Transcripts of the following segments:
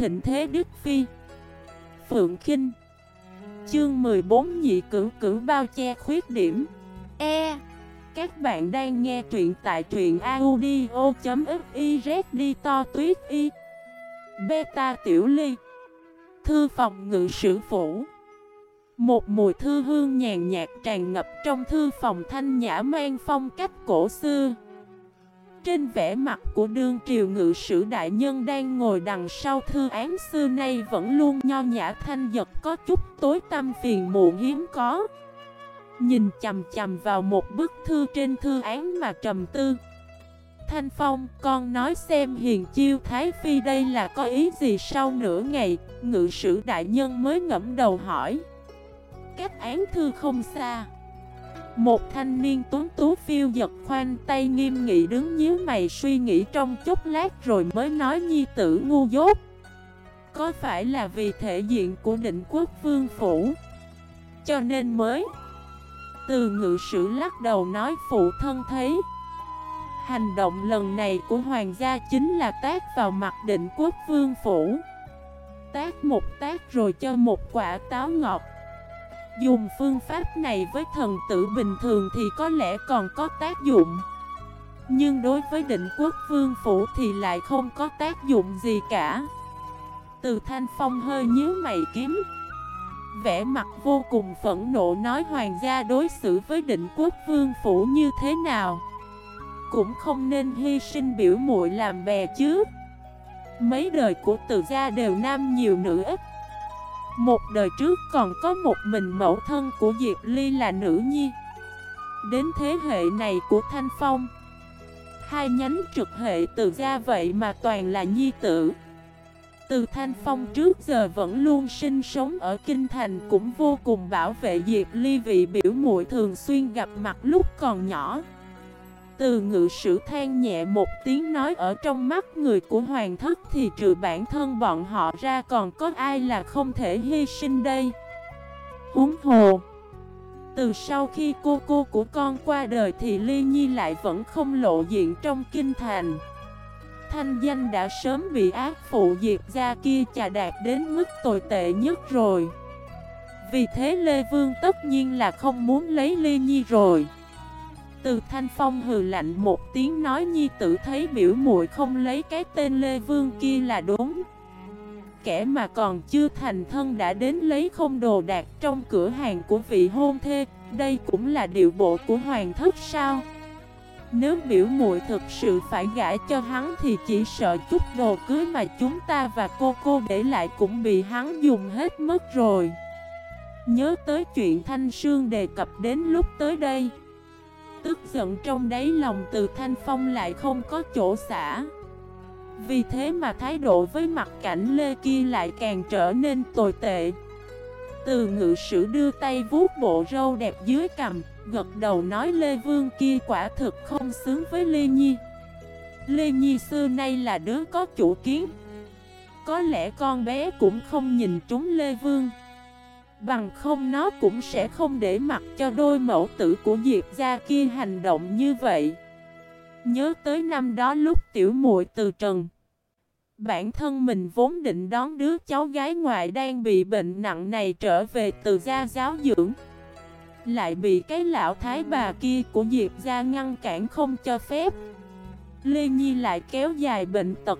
thịnh thế Đức Phi. Phượng Kinh. Chương 14 nhị cử cử bao che khuyết điểm. E. Các bạn đang nghe truyện tại truyện audio.xyz đi to tuyết y Beta Tiểu Ly. Thư phòng ngự sử phủ. Một mùi thư hương nhàn nhạt tràn ngập trong thư phòng thanh nhã mang phong cách cổ xưa trên vẻ mặt của đương triều ngự sử đại nhân đang ngồi đằng sau thư án xưa nay vẫn luôn nho nhã thanh giật có chút tối tâm phiền muộn hiếm có. Nhìn chầm chầm vào một bức thư trên thư án mà trầm tư. Thanh Phong, con nói xem hiền chiêu Thái Phi đây là có ý gì sau nửa ngày, ngự sử đại nhân mới ngẫm đầu hỏi. Cách án thư không xa. Một thanh niên tuấn tú phiêu giật khoanh tay nghiêm nghị đứng nhíu mày suy nghĩ trong chốc lát rồi mới nói nhi tử ngu dốt. Có phải là vì thể diện của định quốc vương phủ? Cho nên mới Từ ngự sử lắc đầu nói phụ thân thấy. Hành động lần này của hoàng gia chính là tác vào mặt định quốc vương phủ. Tác một tác rồi cho một quả táo ngọt Dùng phương pháp này với thần tử bình thường thì có lẽ còn có tác dụng. Nhưng đối với định quốc vương phủ thì lại không có tác dụng gì cả. Từ thanh phong hơi nhíu mày kiếm. Vẽ mặt vô cùng phẫn nộ nói hoàng gia đối xử với định quốc vương phủ như thế nào? Cũng không nên hy sinh biểu muội làm bè chứ. Mấy đời của từ gia đều nam nhiều nữ ít một đời trước còn có một mình mẫu thân của Diệp Ly là nữ nhi. Đến thế hệ này của Thanh Phong, Hai nhánh trực hệ từ ra vậy mà toàn là nhi tử. Từ Thanh Phong trước giờ vẫn luôn sinh sống ở Kinh Thành Cũng vô cùng bảo vệ Diệp Ly vị biểu muội thường xuyên gặp mặt lúc còn nhỏ từ ngự sử than nhẹ một tiếng nói ở trong mắt người của hoàng thất thì trừ bản thân bọn họ ra còn có ai là không thể hy sinh đây. Húng hồ, Từ sau khi cô cô của con qua đời thì Ly Nhi lại vẫn không lộ diện trong kinh thành. Thanh danh đã sớm bị ác phụ diệt ra kia chà đạt đến mức tồi tệ nhất rồi. Vì thế Lê Vương tất nhiên là không muốn lấy Ly Nhi rồi. Từ Thanh Phong hừ lạnh một tiếng nói nhi tử thấy biểu muội không lấy cái tên Lê Vương kia là đúng. Kẻ mà còn chưa thành thân đã đến lấy không đồ đạc trong cửa hàng của vị hôn thê, Đây cũng là điệu bộ của hoàng thất sao? Nếu biểu muội thực sự phải gãi cho hắn thì chỉ sợ chút đồ cưới mà chúng ta và cô cô để lại cũng bị hắn dùng hết mất rồi. Nhớ tới chuyện Thanh Sương đề cập đến lúc tới đây. Tức giận trong đáy lòng từ Thanh Phong lại không có chỗ xả. Vì thế mà thái độ với mặt cảnh Lê kia lại càng trở nên tồi tệ. Từ ngự sử đưa tay vuốt bộ râu đẹp dưới cằm, Gật đầu nói Lê Vương kia quả thực không xứng với Lê Nhi. Lê Nhi xưa nay là đứa có chủ kiến. Có lẽ con bé cũng không nhìn trúng Lê Vương. Bằng không nó cũng sẽ không để mặc cho đôi mẫu tử của Diệp gia kia hành động như vậy. Nhớ tới năm đó lúc tiểu muội từ trần. Bản thân mình vốn định đón đứa cháu gái ngoại đang bị bệnh nặng này trở về từ gia giáo dưỡng. Lại bị cái lão thái bà kia của Diệp gia ngăn cản không cho phép. Lê Nhi lại kéo dài bệnh tật.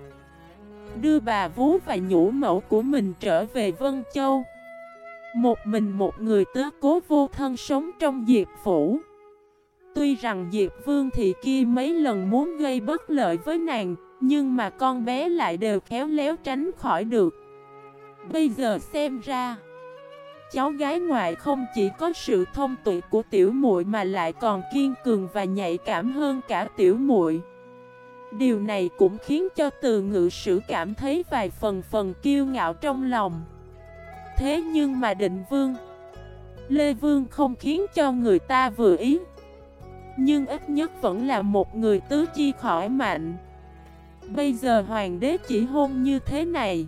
Đưa bà vú và nhũ mẫu của mình trở về Vân Châu một mình một người tớ cố vô thân sống trong Diệp Phủ Tuy rằng Diệp Vương thị kia mấy lần muốn gây bất lợi với nàng, Nhưng mà con bé lại đều khéo léo tránh khỏi được Bây giờ xem ra, Cháu gái ngoại không chỉ có sự thông tuệ của tiểu muội mà lại còn kiên cường và nhạy cảm hơn cả tiểu muội. Điều này cũng khiến cho từ ngự sử cảm thấy vài phần phần kiêu ngạo trong lòng. Thế nhưng mà định vương. Lê Vương không khiến cho người ta vừa ý. Nhưng ít nhất vẫn là một người tứ chi khỏi mạnh. Bây giờ hoàng đế chỉ hôn như thế này.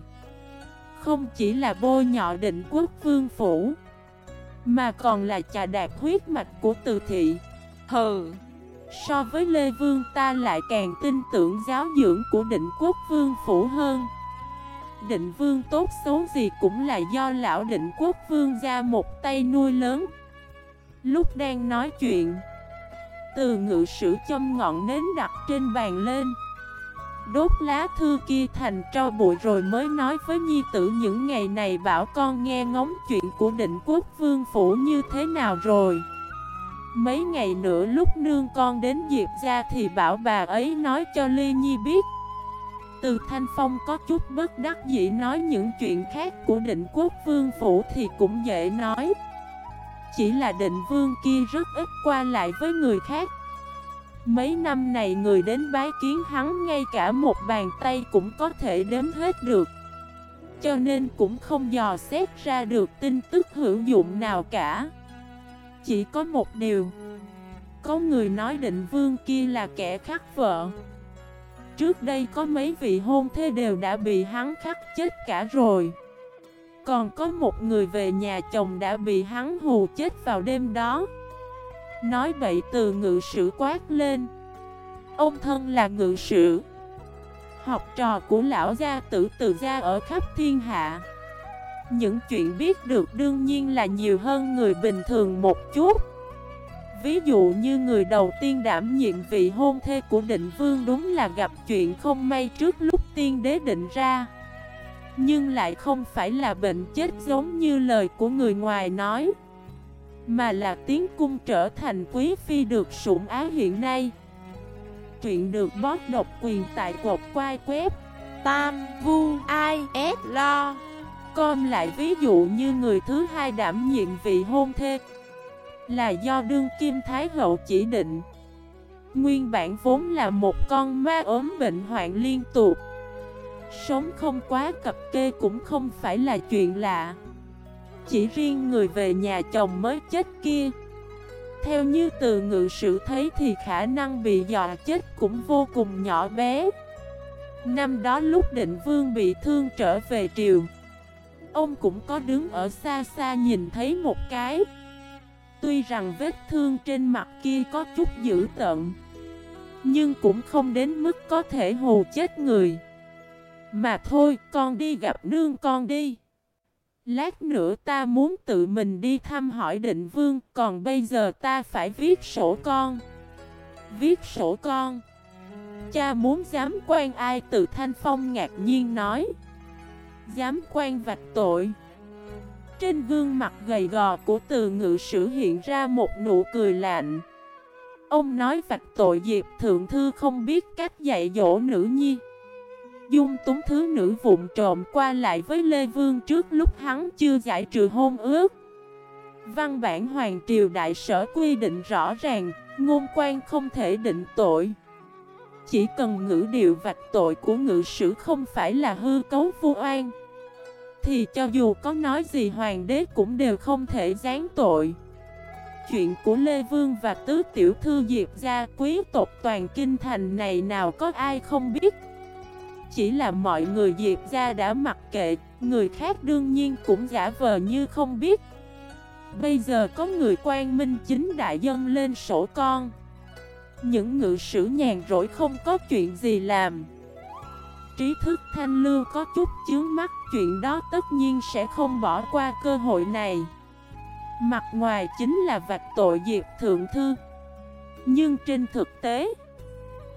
Không chỉ là bôi nhọ định quốc vương phủ Mà còn là trà đạt huyết mạch của từ thị. Hừ. So với Lê Vương ta lại càng tin tưởng giáo dưỡng của định quốc vương phủ hơn định vương tốt xấu gì cũng là do lão định quốc vương ra một tay nuôi lớn. Lúc đang nói chuyện, Từ ngự sử châm ngọn nến đặt trên bàn lên. Đốt lá thư kia thành tro bụi rồi mới nói với nhi tử những ngày này bảo con nghe ngóng chuyện của định quốc vương phủ như thế nào rồi. Mấy ngày nữa lúc nương con đến Diệp ra thì bảo bà ấy nói cho Ly Nhi biết. Từ Thanh Phong có chút bất đắc dĩ nói những chuyện khác của định quốc vương phủ thì cũng dễ nói. Chỉ là định vương kia rất ít qua lại với người khác. Mấy năm này người đến bái kiến hắn ngay cả một bàn tay cũng có thể đếm hết được. Cho nên cũng không dò xét ra được tin tức hữu dụng nào cả. Chỉ có một điều. Có người nói định vương kia là kẻ khắc vợ. Trước đây có mấy vị hôn thê đều đã bị hắn khắc chết cả rồi. Còn có một người về nhà chồng đã bị hắn hù chết vào đêm đó. Nói bậy từ ngự sử quát lên. Ông thân là ngự sử. Học trò của lão gia tử từ gia ở khắp thiên hạ. Những chuyện biết được đương nhiên là nhiều hơn người bình thường một chút. Ví dụ như người đầu tiên đảm nhiệm vị hôn thê của định vương đúng là gặp chuyện không may trước lúc tiên đế định ra. Nhưng lại không phải là bệnh chết giống như lời của người ngoài nói, mà là tiến cung trở thành quý phi được sủng áo hiện nay. Chuyện được bót độc quyền tại cột quai web Tam vu ai s lo. Com lại ví dụ như người thứ hai đảm nhiệm vị hôn thê là do đương kim thái hậu chỉ định. Nguyên bản vốn là một con ma ốm bệnh hoạn liên tục. Sống không quá cập kê cũng không phải là chuyện lạ. Chỉ riêng người về nhà chồng mới chết kia. Theo như từ ngự sử thấy thì khả năng bị dọa chết cũng vô cùng nhỏ bé. Năm đó lúc định vương bị thương trở về triều, Ông cũng có đứng ở xa xa nhìn thấy một cái. Tuy rằng vết thương trên mặt kia có chút dữ tợn, Nhưng cũng không đến mức có thể hù chết người. Mà thôi, con đi gặp nương con đi. Lát nữa ta muốn tự mình đi thăm hỏi định vương, Còn bây giờ ta phải viết sổ con. Viết sổ con. Cha muốn dám quan ai từ Thanh Phong ngạc nhiên nói. Dám quan vạch tội. Trên gương mặt gầy gò của từ ngự sử hiện ra một nụ cười lạnh Ông nói vạch tội Diệp Thượng Thư không biết cách dạy dỗ nữ nhi dung túng thứ nữ vụn trộm qua lại với Lê Vương trước lúc hắn chưa giải trừ hôn ước. Văn bản Hoàng Triều Đại Sở quy định rõ ràng, ngôn quan không thể định tội. Chỉ cần ngữ điệu vạch tội của ngự sử không phải là hư cấu vô oan thì cho dù có nói gì hoàng đế cũng đều không thể gián tội Chuyện của Lê Vương và Tứ Tiểu Thư Diệp gia quý tộc toàn kinh thành này nào có ai không biết chỉ là mọi người Diệp gia đã mặc kệ, người khác đương nhiên cũng giả vờ như không biết. Bây giờ có người quan minh chính đại dân lên sổ con. Những ngự sử nhàn rỗi không có chuyện gì làm. Trí thức thanh lưu có chút chướng mắt chuyện đó tất nhiên sẽ không bỏ qua cơ hội này. Mặt ngoài chính là vạch tội diệt Thượng Thư. Nhưng trên thực tế,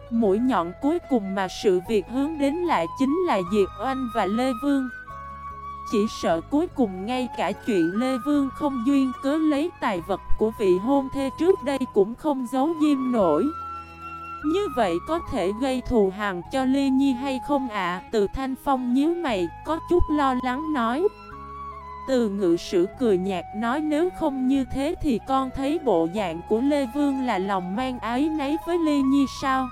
Mũi nhọn cuối cùng mà sự việc hướng đến lại chính là Diệp Oanh và Lê Vương Chỉ sợ cuối cùng ngay cả chuyện Lê Vương không duyên cớ lấy tài vật của vị hôn thê trước đây cũng không giấu diêm nổi như vậy có thể gây thù hằn cho Lê Nhi hay không ạ? À, từ Thanh Phong nhíu mày, có chút lo lắng nói từ ngự sử cười nhạt nói nếu không như thế thì con thấy bộ dạng của Lê Vương là lòng mang ái nấy với Lê Nhi sao?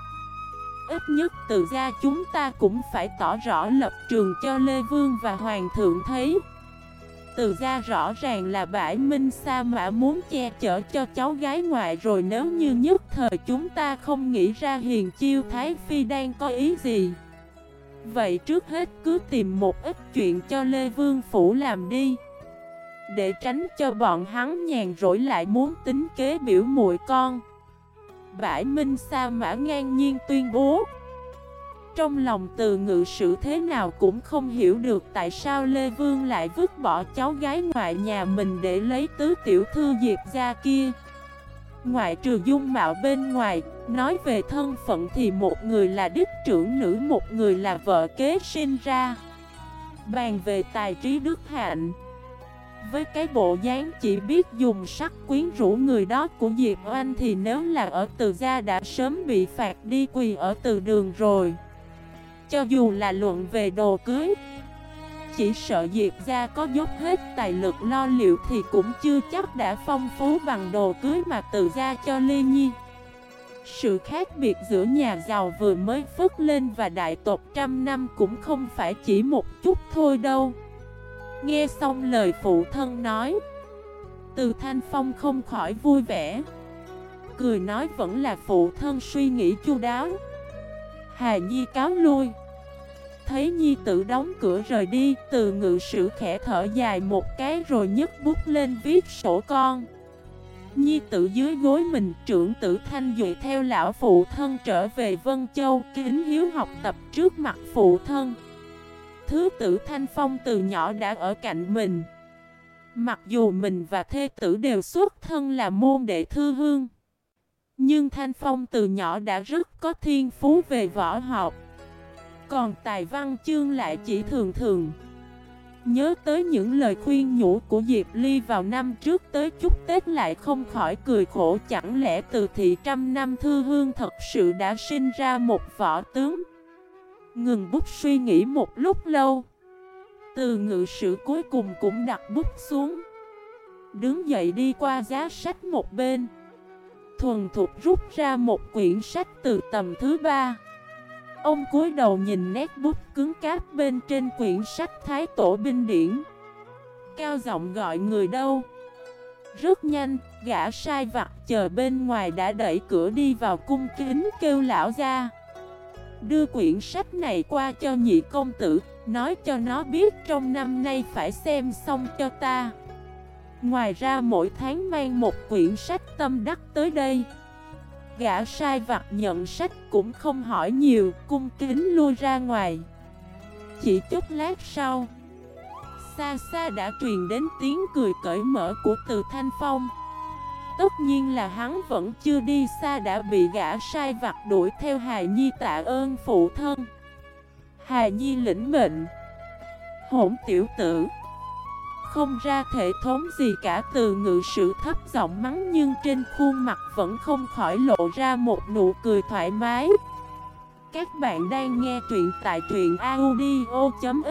Ít nhất từ gia chúng ta cũng phải tỏ rõ lập trường cho Lê Vương và Hoàng thượng thấy từ ra rõ ràng là bãi minh sa mã muốn che chở cho cháu gái ngoại rồi nếu như nhất thời chúng ta không nghĩ ra hiền chiêu Thái Phi đang có ý gì. Vậy trước hết cứ tìm một ít chuyện cho Lê Vương Phủ làm đi. Để tránh cho bọn hắn nhàn rỗi lại muốn tính kế biểu muội con. Bãi Minh Sa Mã ngang nhiên tuyên bố. Trong lòng từ ngự sử thế nào cũng không hiểu được tại sao Lê Vương lại vứt bỏ cháu gái ngoại nhà mình để lấy tứ tiểu thư Diệp ra kia Ngoại trừ dung mạo bên ngoài, nói về thân phận thì một người là đích trưởng nữ, một người là vợ kế sinh ra Bàn về tài trí đức hạnh với cái bộ dáng chỉ biết dùng sắc quyến rũ người đó của Diệp Oanh thì nếu là ở từ gia đã sớm bị phạt đi quỳ ở từ đường rồi. Cho dù là luận về đồ cưới, chỉ sợ Diệp gia có dốc hết tài lực lo liệu thì cũng chưa chắc đã phong phú bằng đồ cưới mà từ gia cho Lê Nhi. Sự khác biệt giữa nhà giàu vừa mới phất lên và đại tộc trăm năm cũng không phải chỉ một chút thôi đâu. Nghe xong lời phụ thân nói Từ Thanh Phong không khỏi vui vẻ Cười nói vẫn là phụ thân suy nghĩ chu đáo Hà Nhi cáo lui Thấy Nhi tự đóng cửa rời đi, Từ ngự sử khẽ thở dài một cái rồi nhấc bút lên viết sổ con. Nhi tử dưới gối mình, trưởng tử Thanh Duệ theo lão phụ thân trở về Vân Châu, Kính hiếu học tập trước mặt phụ thân. Thứ tử Thanh Phong từ nhỏ đã ở cạnh mình. Mặc dù mình và thê tử đều xuất thân là môn đệ thư hương, Nhưng Thanh Phong từ nhỏ đã rất có thiên phú về võ học. Còn tài văn chương lại chỉ thường thường. Nhớ tới những lời khuyên nhủ của Diệp Ly vào năm trước tới chúc Tết lại không khỏi cười khổ, Chẳng lẽ từ thị trăm năm thư hương thật sự đã sinh ra một võ tướng? Ngừng bút suy nghĩ một lúc lâu. Từ ngự sử cuối cùng cũng đặt bút xuống. Đứng dậy đi qua giá sách một bên. Thuần thục rút ra một quyển sách từ tầm thứ ba. Ông cúi đầu nhìn nét bút cứng cáp bên trên quyển sách Thái Tổ Binh Điển. Cao giọng gọi người đâu? Rất nhanh, gã sai vặt chờ bên ngoài đã đẩy cửa đi vào cung kính kêu lão ra Đưa quyển sách này qua cho nhị công tử Nói cho nó biết trong năm nay phải xem xong cho ta. Ngoài ra mỗi tháng mang một quyển sách tâm đắc tới đây. Gã sai vặt nhận sách cũng không hỏi nhiều, Cung kính lui ra ngoài. Chỉ chút lát sau, Xa xa đã truyền đến tiếng cười cởi mở của từ Thanh Phong. Tất nhiên là hắn vẫn chưa đi xa đã bị gã sai vặt đuổi theo Hà Nhi tạ ơn phụ thân. Hà Nhi lĩnh mệnh. Hỗn tiểu tử. Không ra thể thống gì cả, từ ngự sự thấp giọng mắng Nhưng trên khuôn mặt vẫn không khỏi lộ ra một nụ cười thoải mái. Các bạn đang nghe truyện tại truyện audio.fif